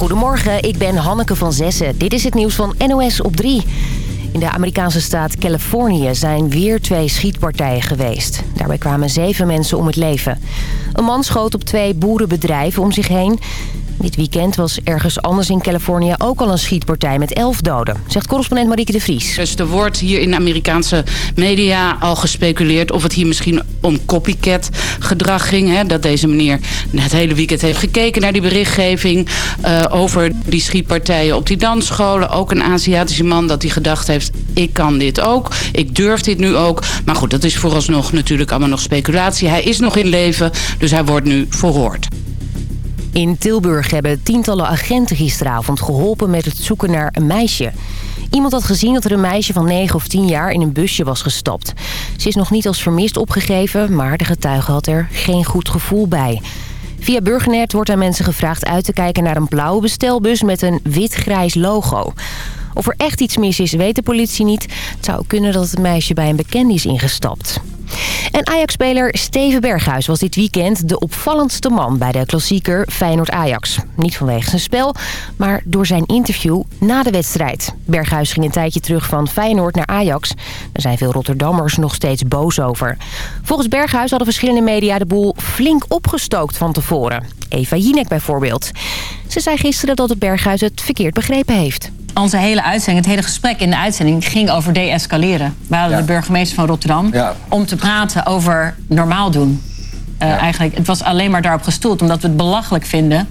Goedemorgen, ik ben Hanneke van Zessen. Dit is het nieuws van NOS op 3. In de Amerikaanse staat Californië zijn weer twee schietpartijen geweest. Daarbij kwamen zeven mensen om het leven. Een man schoot op twee boerenbedrijven om zich heen. Dit weekend was ergens anders in Californië ook al een schietpartij met elf doden, zegt correspondent Marieke de Vries. Dus er wordt hier in de Amerikaanse media al gespeculeerd of het hier misschien om copycat gedrag ging. Hè? Dat deze meneer het hele weekend heeft gekeken naar die berichtgeving uh, over die schietpartijen op die dansscholen. Ook een Aziatische man dat hij gedacht heeft, ik kan dit ook, ik durf dit nu ook. Maar goed, dat is vooralsnog natuurlijk allemaal nog speculatie. Hij is nog in leven, dus hij wordt nu verhoord. In Tilburg hebben tientallen agenten gisteravond geholpen met het zoeken naar een meisje. Iemand had gezien dat er een meisje van 9 of 10 jaar in een busje was gestapt. Ze is nog niet als vermist opgegeven, maar de getuige had er geen goed gevoel bij. Via Burgernet wordt aan mensen gevraagd uit te kijken naar een blauwe bestelbus met een wit-grijs logo. Of er echt iets mis is, weet de politie niet. Het zou kunnen dat het meisje bij een bekende is ingestapt. En Ajax-speler Steven Berghuis was dit weekend de opvallendste man bij de klassieker Feyenoord-Ajax. Niet vanwege zijn spel, maar door zijn interview na de wedstrijd. Berghuis ging een tijdje terug van Feyenoord naar Ajax. Daar zijn veel Rotterdammers nog steeds boos over. Volgens Berghuis hadden verschillende media de boel flink opgestookt van tevoren. Eva Jinek bijvoorbeeld. Ze zei gisteren dat het Berghuis het verkeerd begrepen heeft. Onze hele uitzending, het hele gesprek in de uitzending ging over de-escaleren. We hadden de burgemeester van Rotterdam om te praten over normaal doen. Uh, eigenlijk, het was alleen maar daarop gestoeld, omdat we het belachelijk vinden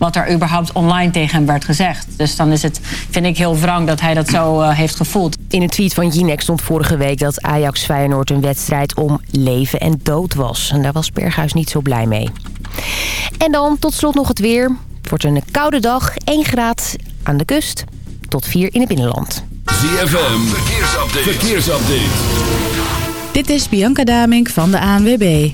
wat er überhaupt online tegen hem werd gezegd. Dus dan is het, vind ik heel wrang dat hij dat zo uh, heeft gevoeld. In een tweet van Jinek stond vorige week dat Ajax Feyenoord een wedstrijd om leven en dood was. En daar was Berghuis niet zo blij mee. En dan tot slot nog het weer. Het wordt een koude dag, 1 graad aan de kust tot 4 in het binnenland. ZFM, verkeersupdate. verkeersupdate. Dit is Bianca Damink van de ANWB.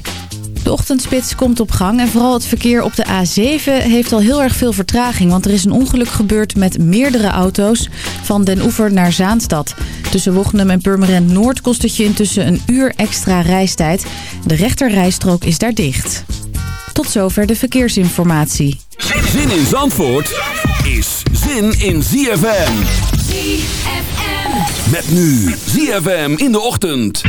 De ochtendspits komt op gang en vooral het verkeer op de A7 heeft al heel erg veel vertraging. Want er is een ongeluk gebeurd met meerdere auto's van Den Oever naar Zaanstad. Tussen Wochnum en Purmerend Noord kost het je intussen een uur extra reistijd. De rechterrijstrook is daar dicht. Tot zover de verkeersinformatie. Zin in Zandvoort is zin in ZFM. ZFM. Met nu ZFM in de ochtend.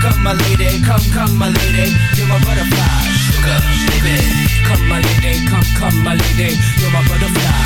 Come my lady, come, come my lady, you're my butterfly, sugar, baby. Come my lady, come, come my lady, you're my butterfly,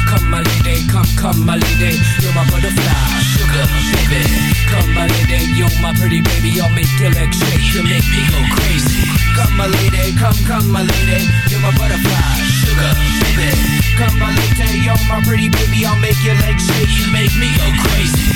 Come, my lady, come, come, my lady. You're my butterfly, sugar, baby. Come, my lady, you're my pretty baby. I'll make your legs shake, you make me go crazy. Come, my lady, come, come, my lady. You're my butterfly, sugar, baby. Come, my lady, you're my pretty baby. I'll make your legs shake, you make me go crazy.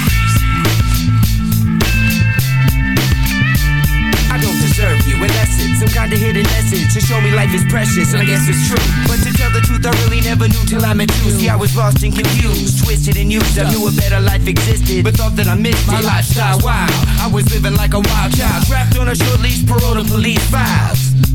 I don't deserve you unless it's some kind of hidden to show me life is precious, and I guess it's true. But to tell the truth, I really never knew till I met you. See, I was lost and confused, twisted and used. I knew a better life existed, but thought that I missed my lifestyle. Wow, I was living like a wild child, trapped on a short leash, parole to police files.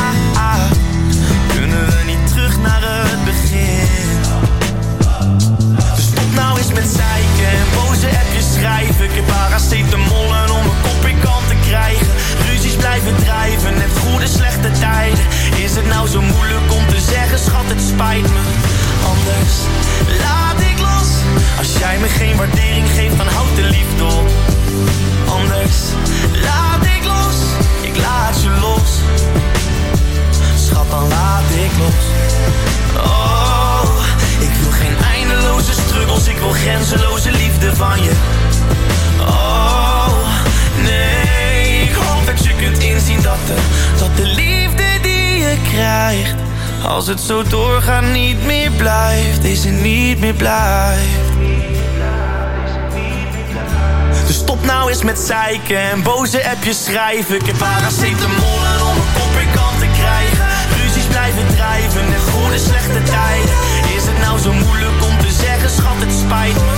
Zeiken en boze appjes schrijven. Ik heb paracetamol en om mijn kop in kant te krijgen. Ruzies blijven drijven en goede slechte tijden. Is het nou zo moeilijk om te zeggen, schat, het spijt me.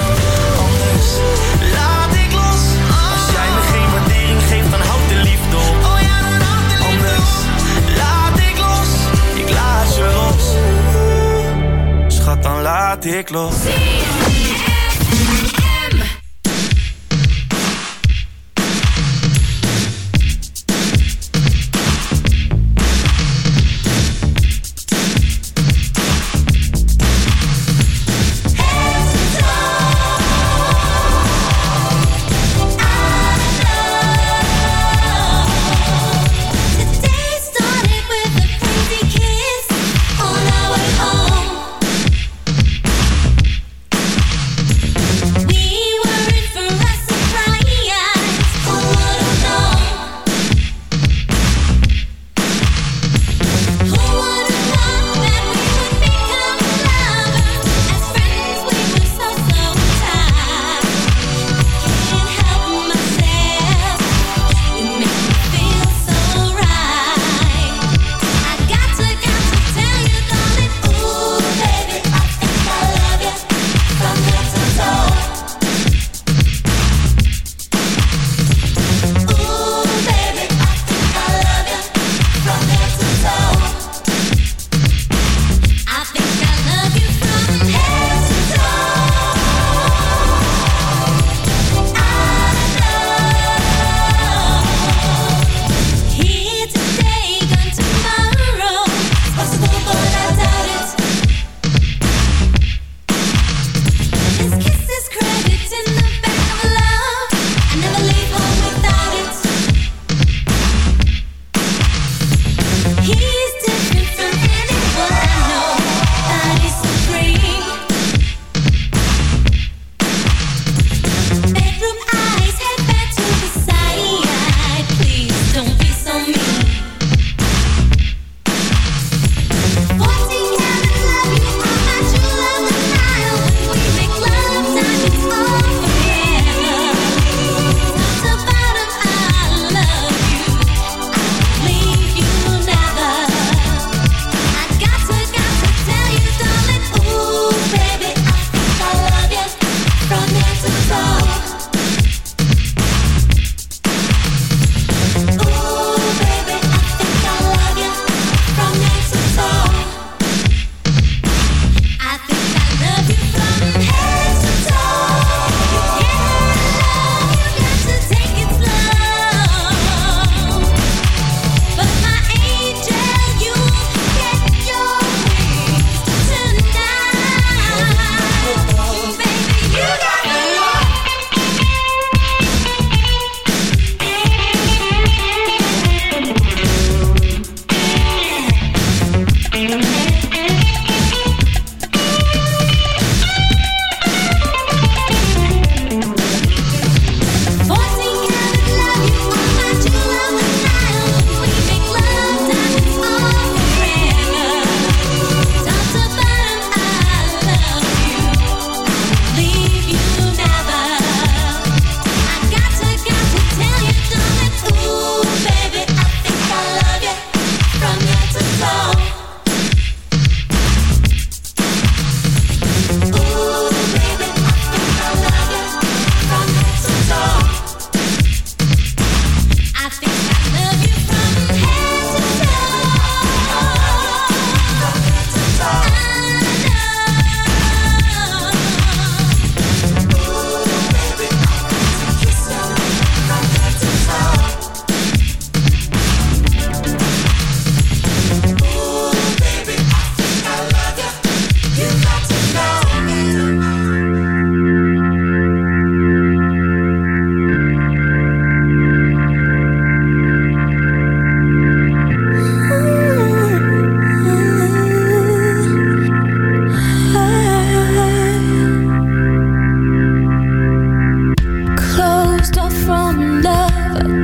Anders laat ik los. Als jij me geen waardering geeft, dan houd de liefde op. Anders laat ik los. Ik laat je los. Schat, dan laat ik los.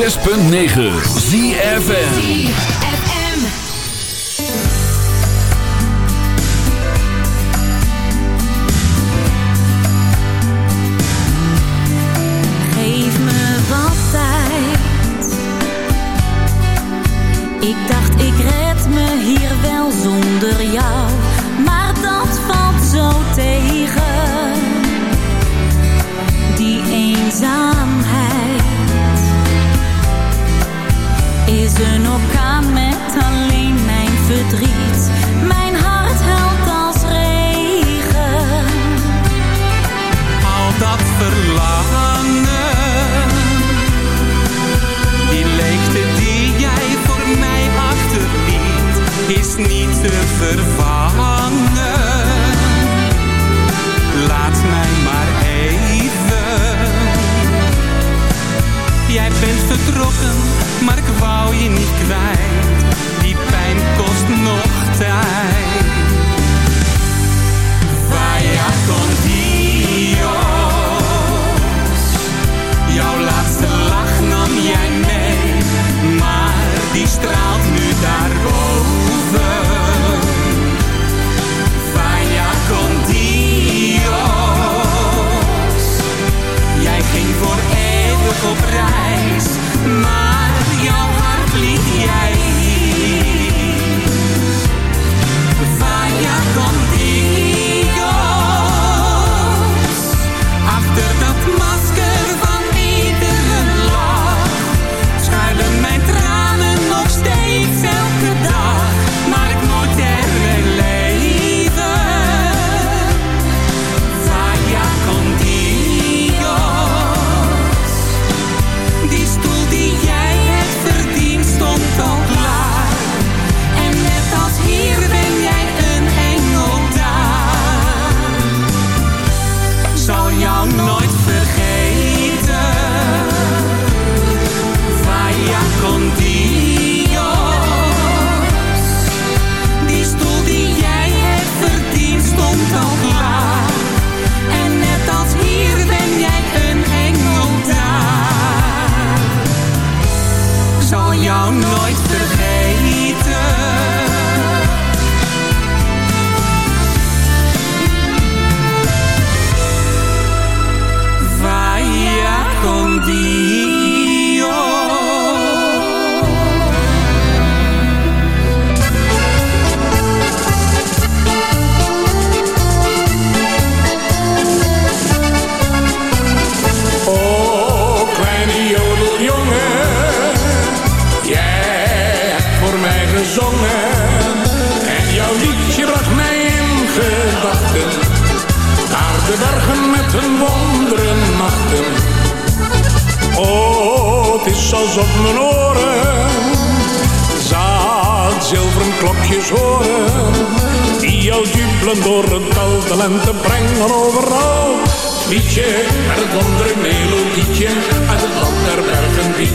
106.9 ZFN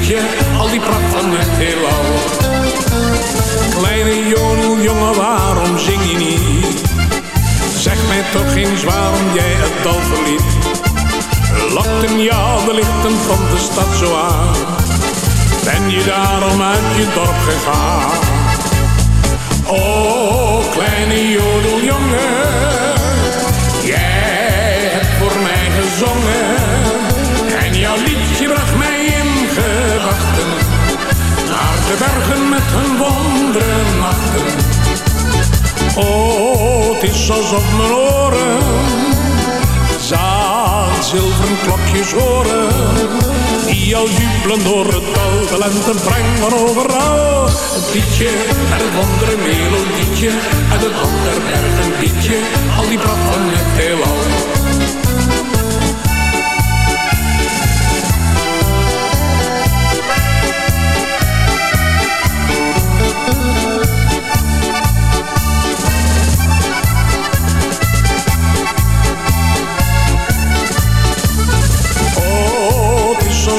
je al die pracht van het heelal. Kleine Jodeljongen, waarom zing je niet? Zeg mij toch eens waarom jij het dal verliet. Lokten jou de lichten van de stad zo aan? Ben je daarom uit je dorp gegaan? O, oh, kleine jodeljongen, jij hebt voor mij gezongen de bergen met hun wonderen nachten. Oh, het is alsof mijn oren Zaad zilveren klokjes horen. Die al jubelen door het dal, en lente brengen van overal. Een liedje met een wonderen melodietje, en een ander bergen, al die brand van het heelal.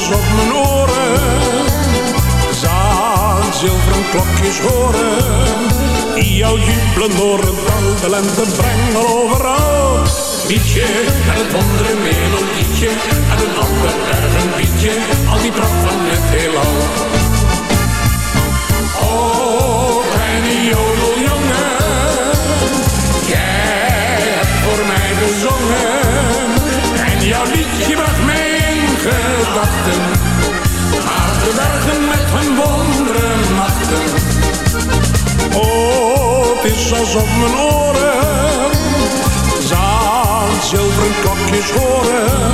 op mijn oren. Zaan zilveren klokjes horen. Die jou jubelen door het dal. De lente brengen overal. Liedje en het andere melodietje. En een ander erg een. Al die pracht van het heelal. Is alsof mijn oren zilveren klokjes horen.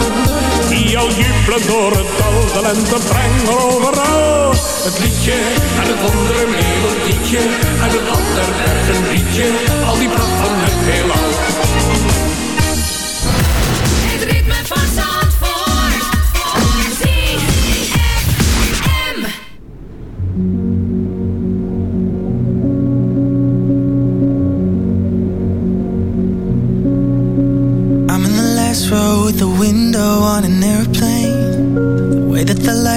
Die al jubelen door het dal, de lente brengen overal. Het liedje en het andere melodietje en het ander erg een liedje. Al die pracht van het heelal.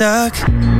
Stuck.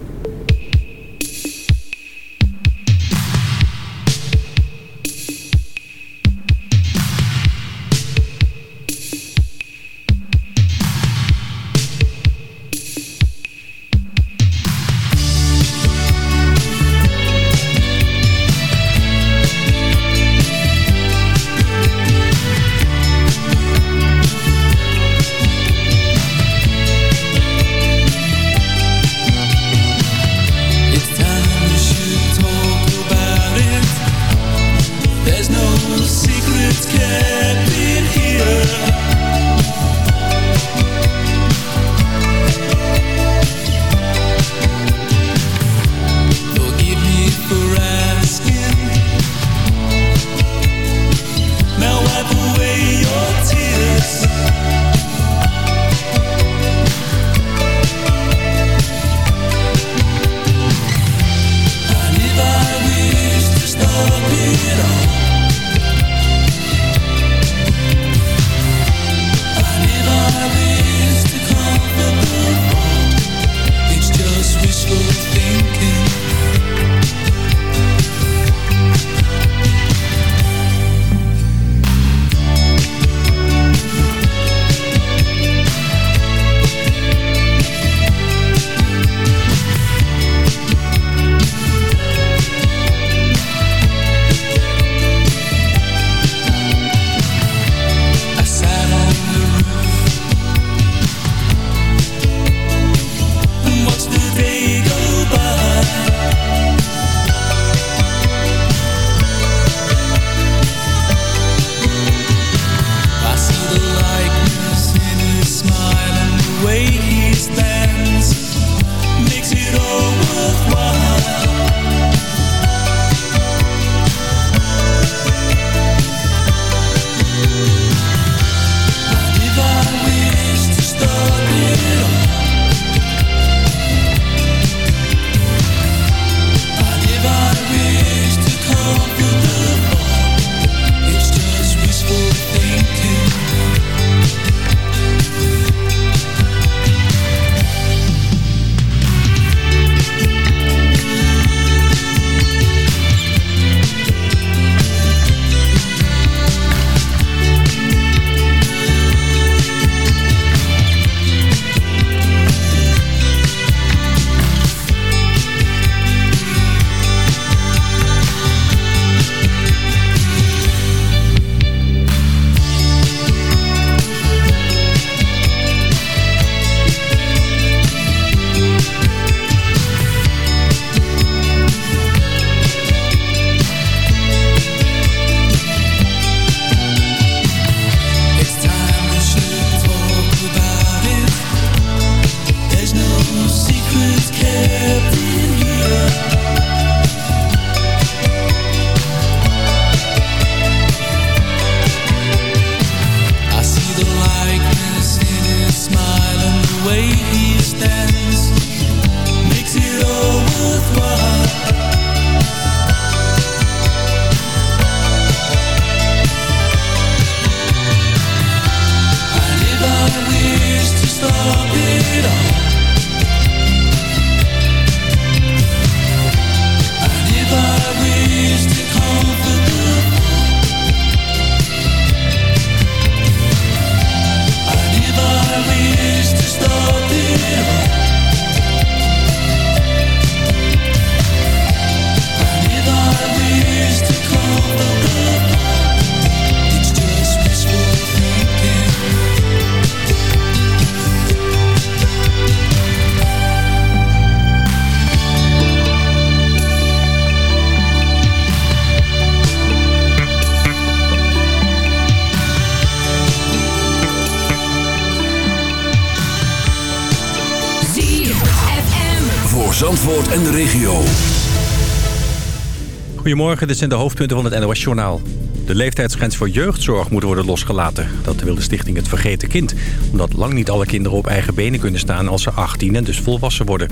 Goedemorgen, dit zijn de hoofdpunten van het NOS-journaal. De leeftijdsgrens voor jeugdzorg moet worden losgelaten. Dat wil de stichting Het Vergeten Kind. Omdat lang niet alle kinderen op eigen benen kunnen staan als ze 18 en dus volwassen worden.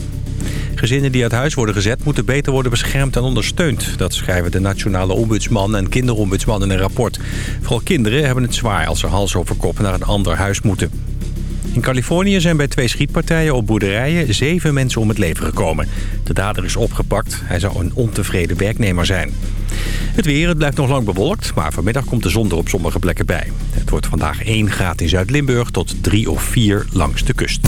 Gezinnen die uit huis worden gezet moeten beter worden beschermd en ondersteund. Dat schrijven de Nationale Ombudsman en Kinderombudsman in een rapport. Vooral kinderen hebben het zwaar als ze hals over kop naar een ander huis moeten. In Californië zijn bij twee schietpartijen op boerderijen zeven mensen om het leven gekomen. De dader is opgepakt. Hij zou een ontevreden werknemer zijn. Het weer, het blijft nog lang bewolkt, maar vanmiddag komt de zon er op sommige plekken bij. Het wordt vandaag 1 graad in Zuid-Limburg tot 3 of 4 langs de kust.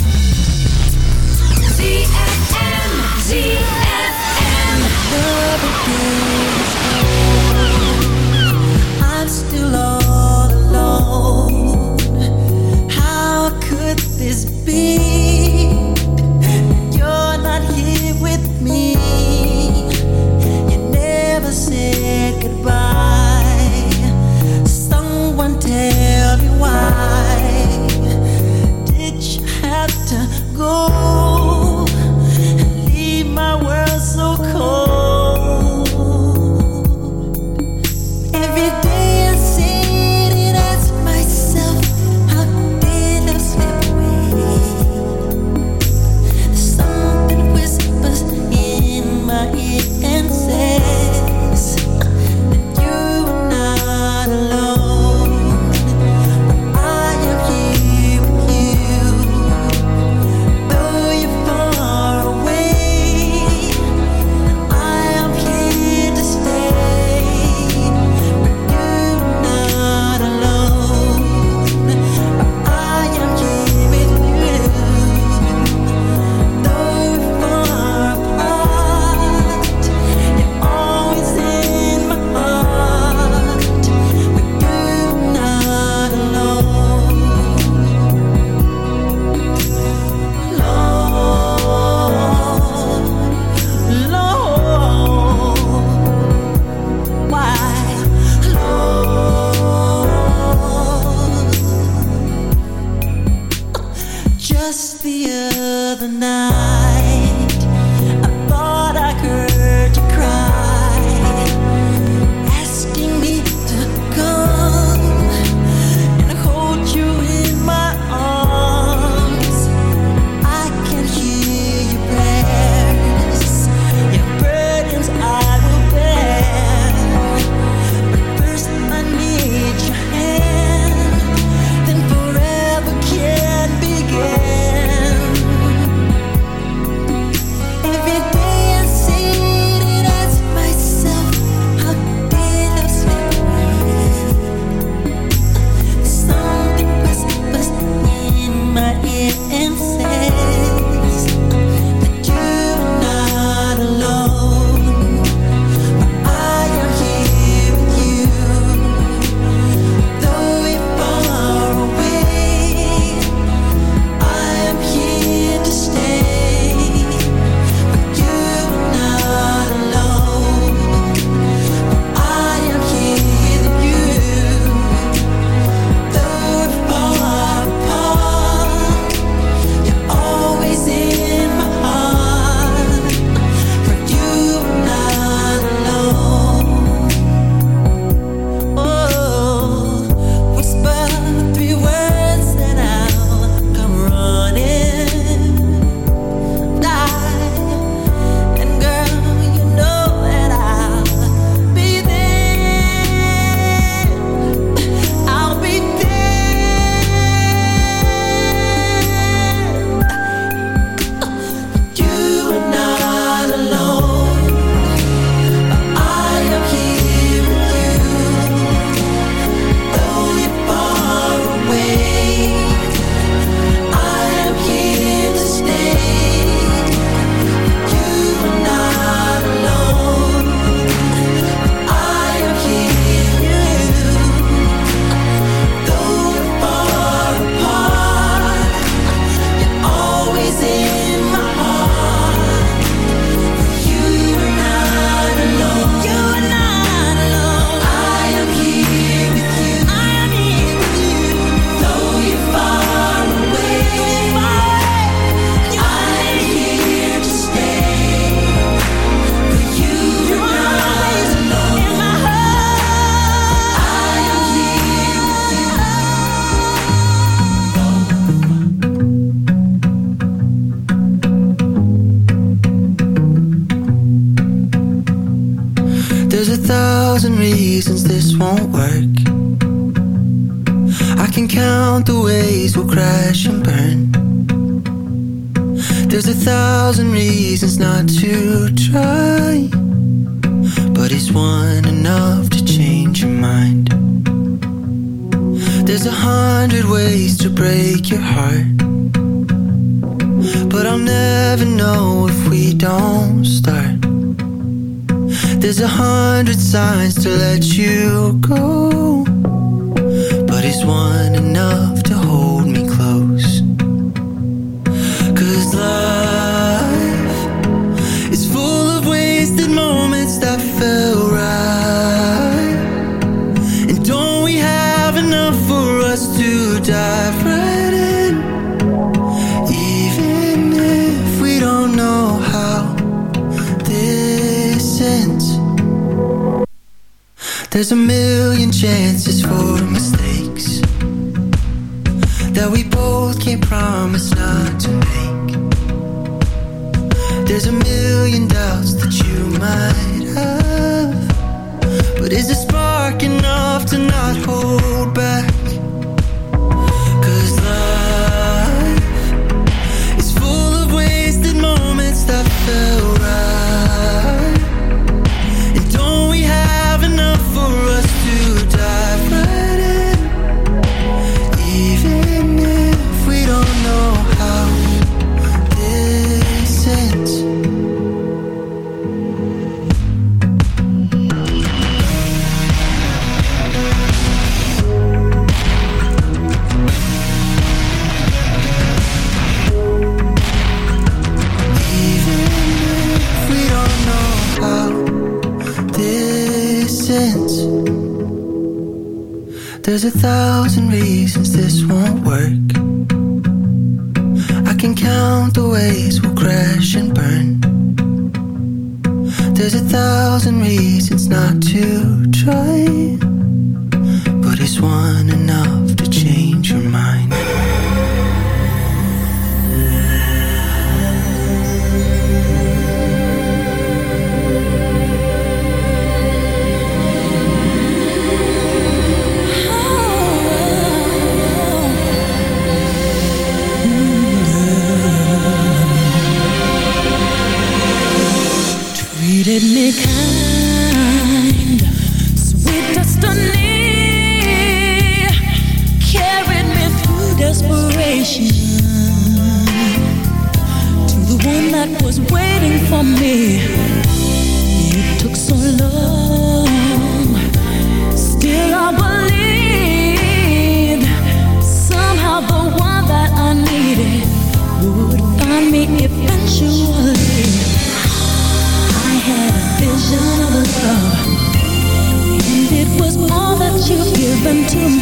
That you've given to me.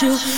You